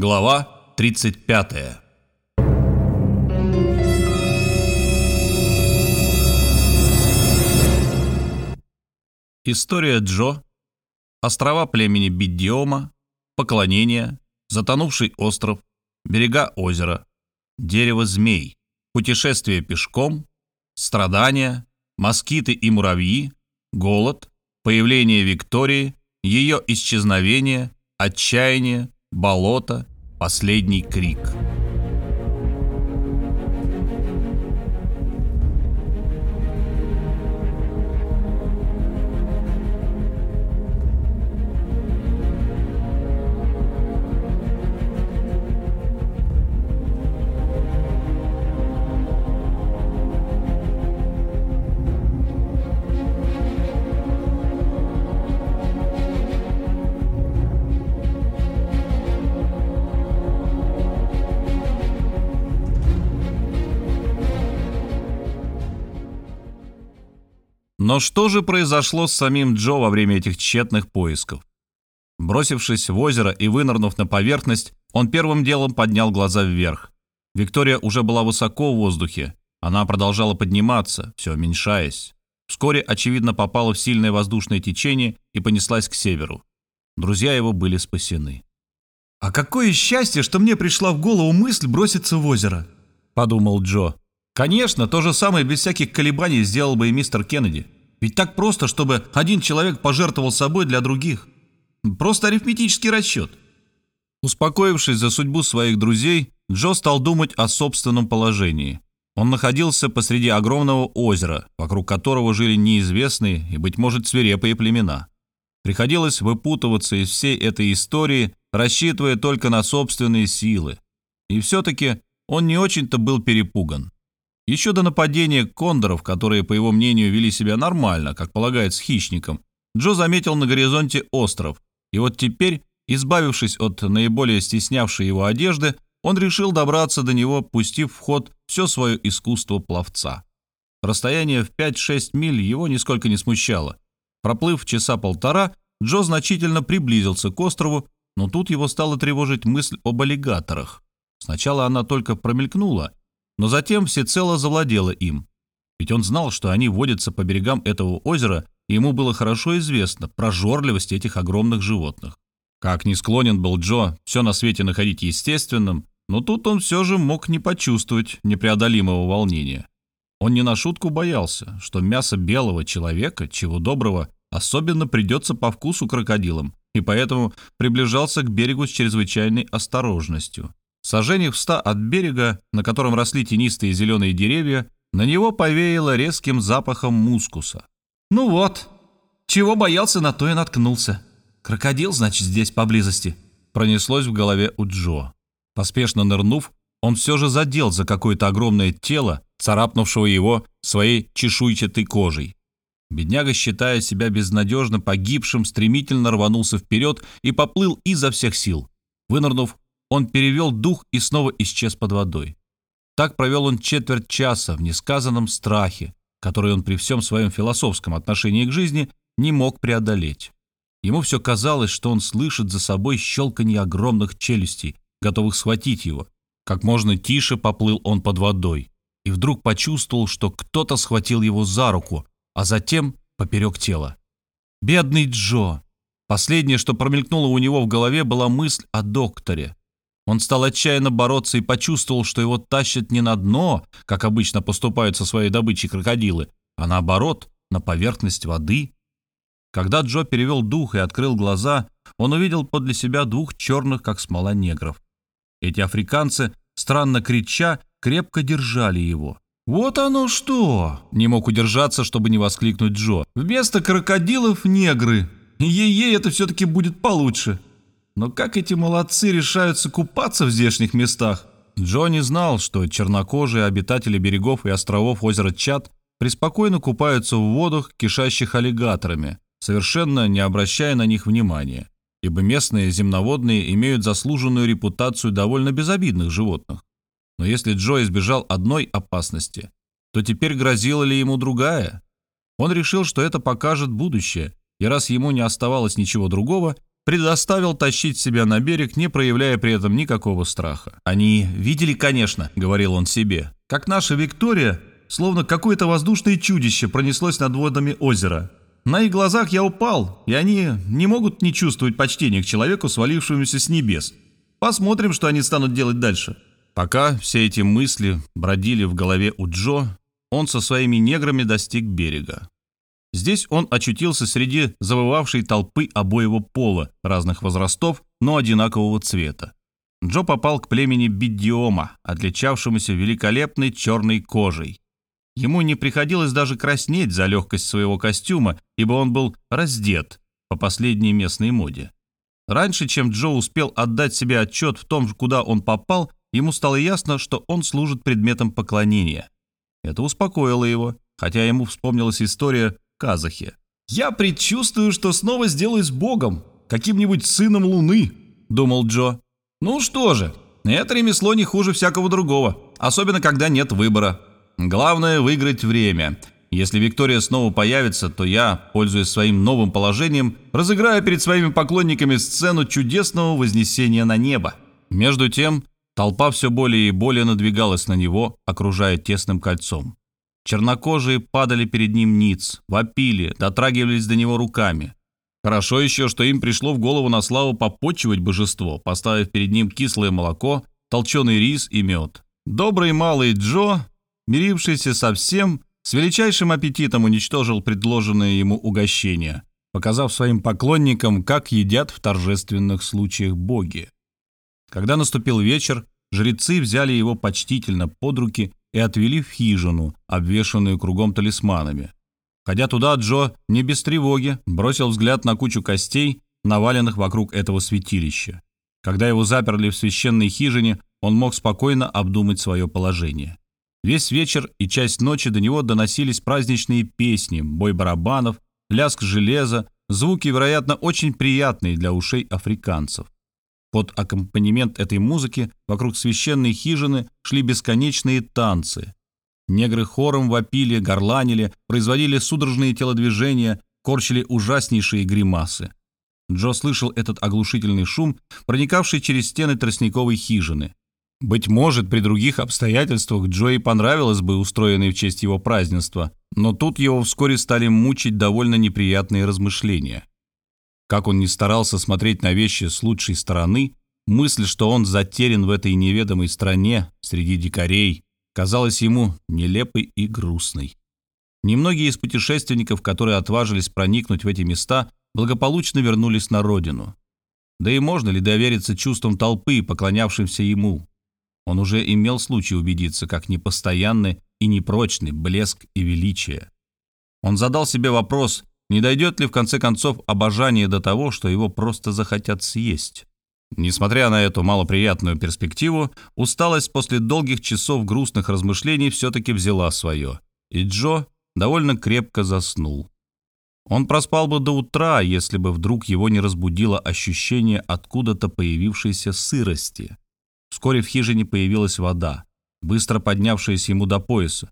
Глава 35 История Джо, острова племени Бидиома, поклонение, затонувший остров, берега озера, дерево змей, путешествие пешком, страдания, москиты и муравьи, голод, появление Виктории, ее исчезновение, отчаяние, болото, последний крик. Но что же произошло с самим Джо во время этих тщетных поисков? Бросившись в озеро и вынырнув на поверхность, он первым делом поднял глаза вверх. Виктория уже была высоко в воздухе. Она продолжала подниматься, все уменьшаясь. Вскоре, очевидно, попала в сильное воздушное течение и понеслась к северу. Друзья его были спасены. «А какое счастье, что мне пришла в голову мысль броситься в озеро!» – подумал Джо. «Конечно, то же самое без всяких колебаний сделал бы и мистер Кеннеди. Ведь так просто, чтобы один человек пожертвовал собой для других. Просто арифметический расчет. Успокоившись за судьбу своих друзей, Джо стал думать о собственном положении. Он находился посреди огромного озера, вокруг которого жили неизвестные и, быть может, свирепые племена. Приходилось выпутываться из всей этой истории, рассчитывая только на собственные силы. И все-таки он не очень-то был перепуган. Еще до нападения кондоров, которые, по его мнению, вели себя нормально, как полагается хищникам, Джо заметил на горизонте остров. И вот теперь, избавившись от наиболее стеснявшей его одежды, он решил добраться до него, пустив в ход все свое искусство пловца. Расстояние в 5-6 миль его нисколько не смущало. Проплыв часа полтора, Джо значительно приблизился к острову, но тут его стала тревожить мысль об аллигаторах. Сначала она только промелькнула, но затем всецело завладела им. Ведь он знал, что они водятся по берегам этого озера, и ему было хорошо известно прожорливость этих огромных животных. Как ни склонен был Джо все на свете находить естественным, но тут он все же мог не почувствовать непреодолимого волнения. Он не на шутку боялся, что мясо белого человека, чего доброго, особенно придется по вкусу крокодилам, и поэтому приближался к берегу с чрезвычайной осторожностью. Сожжениях в ста от берега, на котором росли тенистые зеленые деревья, на него повеяло резким запахом мускуса. «Ну вот, чего боялся, на то и наткнулся. Крокодил, значит, здесь поблизости», — пронеслось в голове у Джо. Поспешно нырнув, он все же задел за какое-то огромное тело, царапнувшего его своей чешуйчатой кожей. Бедняга, считая себя безнадежно погибшим, стремительно рванулся вперед и поплыл изо всех сил. Вынырнув, он перевел дух и снова исчез под водой. Так провел он четверть часа в несказанном страхе, который он при всем своем философском отношении к жизни не мог преодолеть. Ему все казалось, что он слышит за собой щелканье огромных челюстей, готовых схватить его. Как можно тише поплыл он под водой и вдруг почувствовал, что кто-то схватил его за руку, а затем поперек тела. Бедный Джо! Последнее, что промелькнуло у него в голове, была мысль о докторе. Он стал отчаянно бороться и почувствовал, что его тащат не на дно, как обычно поступают со своей добычей крокодилы, а наоборот, на поверхность воды. Когда Джо перевел дух и открыл глаза, он увидел подле себя двух черных, как смола негров. Эти африканцы, странно крича, крепко держали его. «Вот оно что!» — не мог удержаться, чтобы не воскликнуть Джо. «Вместо крокодилов — негры. Ей-ей, это все-таки будет получше!» Но как эти молодцы решаются купаться в здешних местах? Джонни знал, что чернокожие обитатели берегов и островов озера Чад преспокойно купаются в водах, кишащих аллигаторами, совершенно не обращая на них внимания, ибо местные земноводные имеют заслуженную репутацию довольно безобидных животных. Но если Джо избежал одной опасности, то теперь грозила ли ему другая? Он решил, что это покажет будущее, и раз ему не оставалось ничего другого, предоставил тащить себя на берег, не проявляя при этом никакого страха. «Они видели, конечно», — говорил он себе, — «как наша Виктория, словно какое-то воздушное чудище, пронеслось над водами озера. На их глазах я упал, и они не могут не чувствовать почтения к человеку, свалившемуся с небес. Посмотрим, что они станут делать дальше». Пока все эти мысли бродили в голове у Джо, он со своими неграми достиг берега. Здесь он очутился среди завывавшей толпы обоего пола, разных возрастов, но одинакового цвета. Джо попал к племени Бидиома, отличавшемуся великолепной черной кожей. Ему не приходилось даже краснеть за легкость своего костюма, ибо он был раздет по последней местной моде. Раньше, чем Джо успел отдать себе отчет в том, куда он попал, ему стало ясно, что он служит предметом поклонения. Это успокоило его, хотя ему вспомнилась история Казахе. «Я предчувствую, что снова сделаюсь богом, каким-нибудь сыном Луны», — думал Джо. «Ну что же, это ремесло не хуже всякого другого, особенно когда нет выбора. Главное — выиграть время. Если Виктория снова появится, то я, пользуясь своим новым положением, разыграю перед своими поклонниками сцену чудесного вознесения на небо». Между тем, толпа все более и более надвигалась на него, окружая тесным кольцом. Чернокожие падали перед ним ниц, вопили, дотрагивались до него руками. Хорошо еще, что им пришло в голову на славу попочивать божество, поставив перед ним кислое молоко, толченый рис и мед. Добрый малый Джо, мирившийся со всем, с величайшим аппетитом уничтожил предложенное ему угощение, показав своим поклонникам, как едят в торжественных случаях боги. Когда наступил вечер, жрецы взяли его почтительно под руки и отвели в хижину, обвешанную кругом талисманами. Ходя туда, Джо не без тревоги бросил взгляд на кучу костей, наваленных вокруг этого святилища. Когда его заперли в священной хижине, он мог спокойно обдумать свое положение. Весь вечер и часть ночи до него доносились праздничные песни, бой барабанов, лязг железа, звуки, вероятно, очень приятные для ушей африканцев. Под аккомпанемент этой музыки вокруг священной хижины шли бесконечные танцы. Негры хором вопили, горланили, производили судорожные телодвижения, корчили ужаснейшие гримасы. Джо слышал этот оглушительный шум, проникавший через стены тростниковой хижины. Быть может, при других обстоятельствах Джо и понравилось бы устроенное в честь его празднества, но тут его вскоре стали мучить довольно неприятные размышления. Как он ни старался смотреть на вещи с лучшей стороны, мысль, что он затерян в этой неведомой стране среди дикарей, казалась ему нелепой и грустной. Немногие из путешественников, которые отважились проникнуть в эти места, благополучно вернулись на родину. Да и можно ли довериться чувствам толпы, поклонявшимся ему? Он уже имел случай убедиться, как непостоянны и непрочны блеск и величие. Он задал себе вопрос, не дойдет ли в конце концов обожание до того, что его просто захотят съесть? Несмотря на эту малоприятную перспективу, усталость после долгих часов грустных размышлений все-таки взяла свое, и Джо довольно крепко заснул. Он проспал бы до утра, если бы вдруг его не разбудило ощущение откуда-то появившейся сырости. Вскоре в хижине появилась вода, быстро поднявшаяся ему до пояса.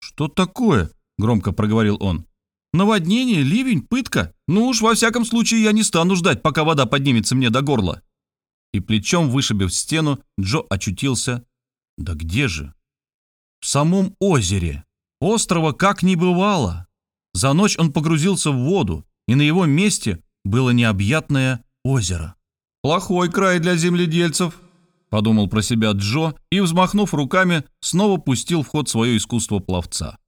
«Что такое?» — громко проговорил он. Наводнение, ливень, пытка. Ну уж, во всяком случае, я не стану ждать, пока вода поднимется мне до горла. И плечом вышибив стену, Джо очутился... Да где же? В самом озере. Острова как не бывало. За ночь он погрузился в воду, и на его месте было необъятное озеро. «Плохой край для земледельцев», — подумал про себя Джо и, взмахнув руками, снова пустил в ход свое искусство пловца.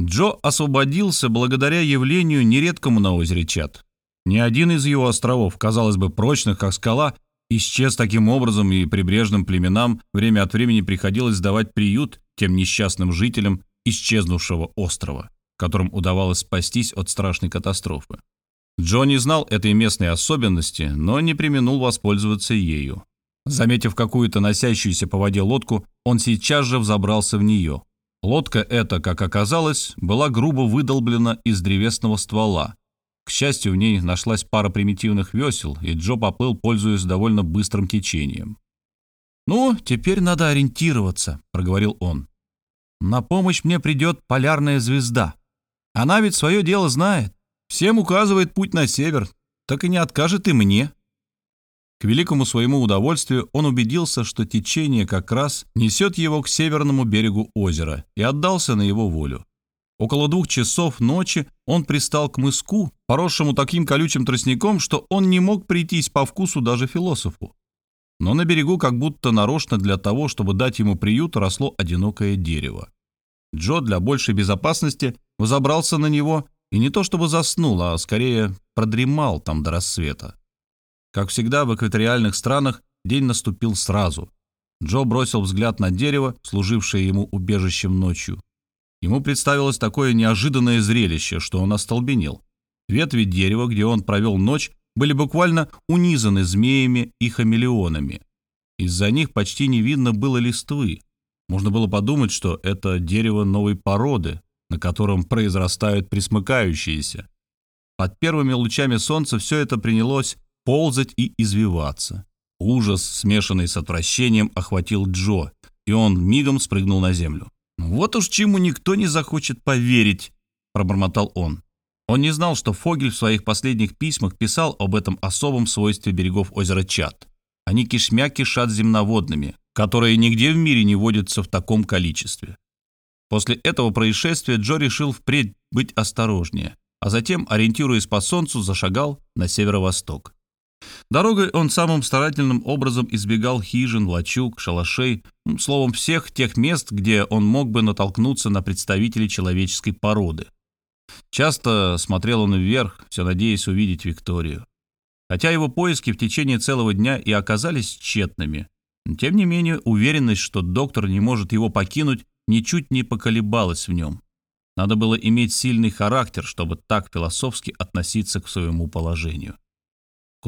Джо освободился благодаря явлению нередкому на озере Чат. Ни один из его островов, казалось бы, прочных, как скала, исчез таким образом, и прибрежным племенам время от времени приходилось давать приют тем несчастным жителям исчезнувшего острова, которым удавалось спастись от страшной катастрофы. Джо не знал этой местной особенности, но не применул воспользоваться ею. Заметив какую-то носящуюся по воде лодку, он сейчас же взобрался в нее, Лодка эта, как оказалось, была грубо выдолблена из древесного ствола. К счастью, в ней нашлась пара примитивных весел, и Джо поплыл, пользуясь довольно быстрым течением. «Ну, теперь надо ориентироваться», — проговорил он. «На помощь мне придет полярная звезда. Она ведь свое дело знает. Всем указывает путь на север, так и не откажет и мне». К великому своему удовольствию он убедился, что течение как раз несет его к северному берегу озера и отдался на его волю. Около двух часов ночи он пристал к мыску, поросшему таким колючим тростником, что он не мог прийтись по вкусу даже философу. Но на берегу, как будто нарочно для того, чтобы дать ему приют, росло одинокое дерево. Джо для большей безопасности взобрался на него и не то чтобы заснул, а скорее продремал там до рассвета. Как всегда в экваториальных странах день наступил сразу. Джо бросил взгляд на дерево, служившее ему убежищем ночью. Ему представилось такое неожиданное зрелище, что он остолбенел. Ветви дерева, где он провел ночь, были буквально унизаны змеями и хамелеонами. Из-за них почти не видно было листвы. Можно было подумать, что это дерево новой породы, на котором произрастают присмыкающиеся. Под первыми лучами солнца все это принялось ползать и извиваться. Ужас, смешанный с отвращением, охватил Джо, и он мигом спрыгнул на землю. «Вот уж чему никто не захочет поверить», — пробормотал он. Он не знал, что Фогель в своих последних письмах писал об этом особом свойстве берегов озера Чат. Они кишмя кишат земноводными, которые нигде в мире не водятся в таком количестве. После этого происшествия Джо решил впредь быть осторожнее, а затем, ориентируясь по солнцу, зашагал на северо-восток. Дорогой он самым старательным образом избегал хижин, лачуг, шалашей, словом, всех тех мест, где он мог бы натолкнуться на представителей человеческой породы. Часто смотрел он вверх, все надеясь увидеть Викторию. Хотя его поиски в течение целого дня и оказались тщетными, тем не менее уверенность, что доктор не может его покинуть, ничуть не поколебалась в нем. Надо было иметь сильный характер, чтобы так философски относиться к своему положению.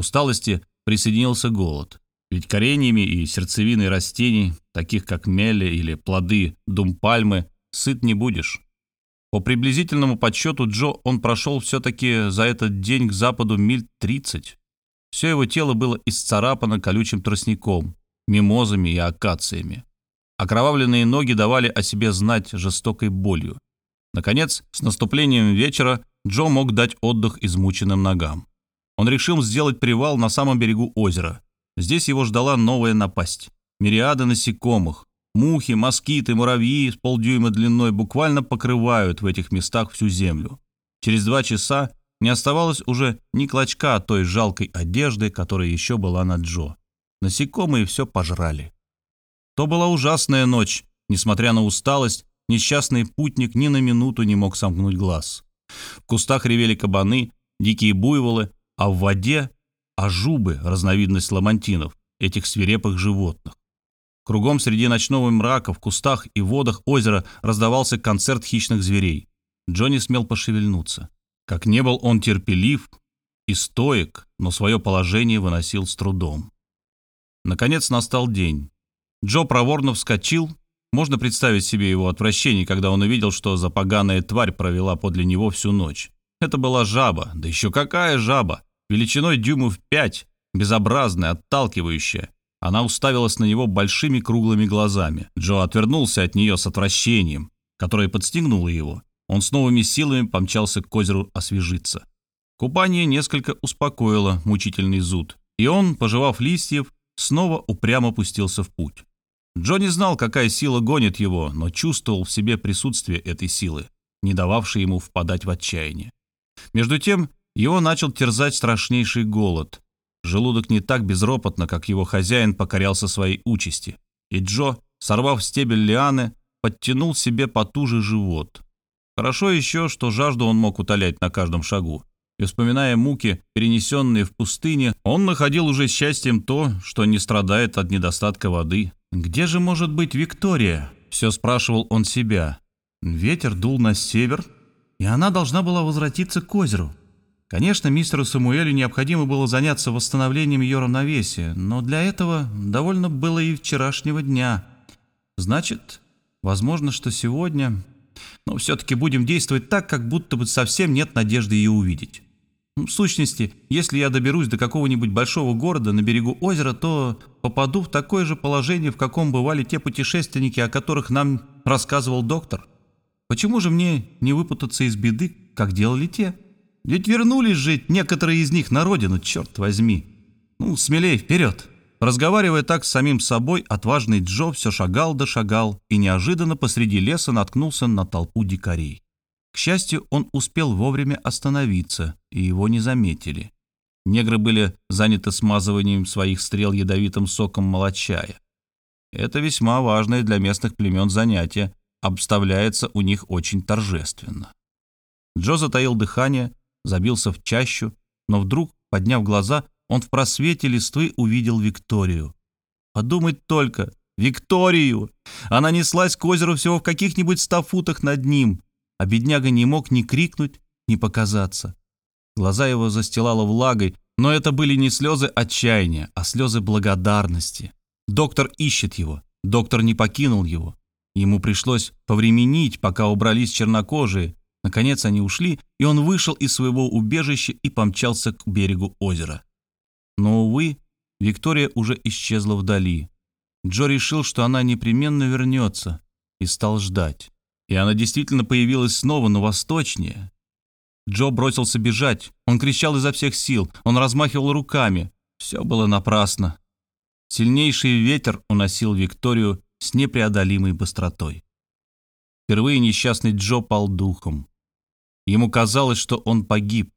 Усталости присоединился голод. Ведь кореньями и сердцевиной растений, таких как мели или плоды думпальмы, сыт не будешь. По приблизительному подсчету Джо он прошел все-таки за этот день к западу миль 30. Все его тело было исцарапано колючим тростником, мимозами и акациями. Окровавленные ноги давали о себе знать жестокой болью. Наконец, с наступлением вечера Джо мог дать отдых измученным ногам он решил сделать привал на самом берегу озера. Здесь его ждала новая напасть. Мириады насекомых, мухи, москиты, муравьи с полдюйма длиной буквально покрывают в этих местах всю землю. Через два часа не оставалось уже ни клочка той жалкой одежды, которая еще была на Джо. Насекомые все пожрали. То была ужасная ночь. Несмотря на усталость, несчастный путник ни на минуту не мог сомкнуть глаз. В кустах ревели кабаны, дикие буйволы, а в воде – ажубы, разновидность ламантинов, этих свирепых животных. Кругом среди ночного мрака, в кустах и водах озера раздавался концерт хищных зверей. Джонни смел пошевельнуться. Как не был он терпелив и стоек, но свое положение выносил с трудом. Наконец настал день. Джо проворно вскочил. Можно представить себе его отвращение, когда он увидел, что запоганая тварь провела подле него всю ночь. Это была жаба, да еще какая жаба! Величиной дюймов пять, безобразная, отталкивающая. Она уставилась на него большими круглыми глазами. Джо отвернулся от нее с отвращением, которое подстегнуло его. Он с новыми силами помчался к озеру освежиться. Купание несколько успокоило мучительный зуд, и он, пожевав листьев, снова упрямо пустился в путь. Джо не знал, какая сила гонит его, но чувствовал в себе присутствие этой силы, не дававшей ему впадать в отчаяние. Между тем, его начал терзать страшнейший голод. Желудок не так безропотно, как его хозяин покорялся своей участи. И Джо, сорвав стебель лианы, подтянул себе потуже живот. Хорошо еще, что жажду он мог утолять на каждом шагу. И вспоминая муки, перенесенные в пустыне, он находил уже счастьем то, что не страдает от недостатка воды. «Где же может быть Виктория?» – все спрашивал он себя. Ветер дул на север, и она должна была возвратиться к озеру. Конечно, мистеру Самуэлю необходимо было заняться восстановлением ее равновесия, но для этого довольно было и вчерашнего дня. Значит, возможно, что сегодня... Но все-таки будем действовать так, как будто бы совсем нет надежды ее увидеть. В сущности, если я доберусь до какого-нибудь большого города на берегу озера, то попаду в такое же положение, в каком бывали те путешественники, о которых нам рассказывал доктор. Почему же мне не выпутаться из беды, как делали те?» Ведь вернулись же некоторые из них на родину, черт возьми. Ну, смелей, вперед!» Разговаривая так с самим собой, отважный Джо все шагал да шагал и неожиданно посреди леса наткнулся на толпу дикарей. К счастью, он успел вовремя остановиться, и его не заметили. Негры были заняты смазыванием своих стрел ядовитым соком молочая. Это весьма важное для местных племен занятие, обставляется у них очень торжественно. Джо затаил дыхание, забился в чащу, но вдруг, подняв глаза, он в просвете листвы увидел Викторию. Подумать только, Викторию! Она неслась к озеру всего в каких-нибудь ста футах над ним, а бедняга не мог ни крикнуть, ни показаться. Глаза его застилало влагой, но это были не слезы отчаяния, а слезы благодарности. Доктор ищет его, доктор не покинул его. Ему пришлось повременить, пока убрались чернокожие. Наконец они ушли, и он вышел из своего убежища и помчался к берегу озера. Но, увы, Виктория уже исчезла вдали. Джо решил, что она непременно вернется, и стал ждать. И она действительно появилась снова, но восточнее. Джо бросился бежать. Он кричал изо всех сил, он размахивал руками. Все было напрасно. Сильнейший ветер уносил Викторию с непреодолимой быстротой. Впервые несчастный Джо пал духом. Ему казалось, что он погиб.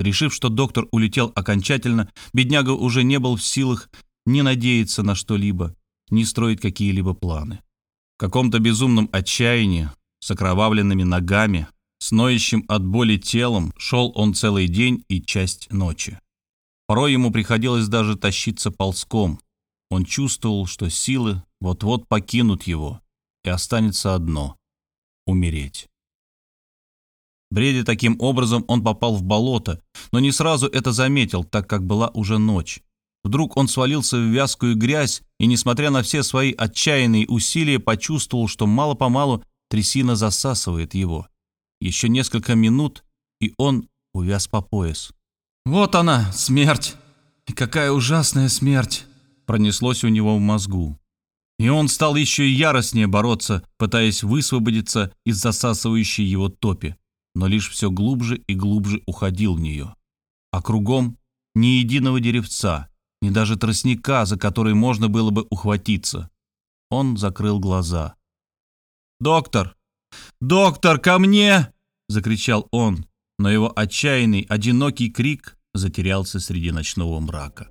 Решив, что доктор улетел окончательно, бедняга уже не был в силах ни надеяться на что-либо, ни строить какие-либо планы. В каком-то безумном отчаянии, с окровавленными ногами, с ноющим от боли телом, шел он целый день и часть ночи. Порой ему приходилось даже тащиться ползком. Он чувствовал, что силы вот-вот покинут его, и останется одно — умереть. Бредя таким образом, он попал в болото, но не сразу это заметил, так как была уже ночь. Вдруг он свалился в вязкую грязь и, несмотря на все свои отчаянные усилия, почувствовал, что мало-помалу трясина засасывает его. Еще несколько минут, и он увяз по пояс. «Вот она, смерть! И какая ужасная смерть!» пронеслось у него в мозгу. И он стал еще яростнее бороться, пытаясь высвободиться из засасывающей его топи но лишь все глубже и глубже уходил в нее. А кругом ни единого деревца, ни даже тростника, за который можно было бы ухватиться. Он закрыл глаза. «Доктор! Доктор, ко мне!» — закричал он, но его отчаянный, одинокий крик затерялся среди ночного мрака.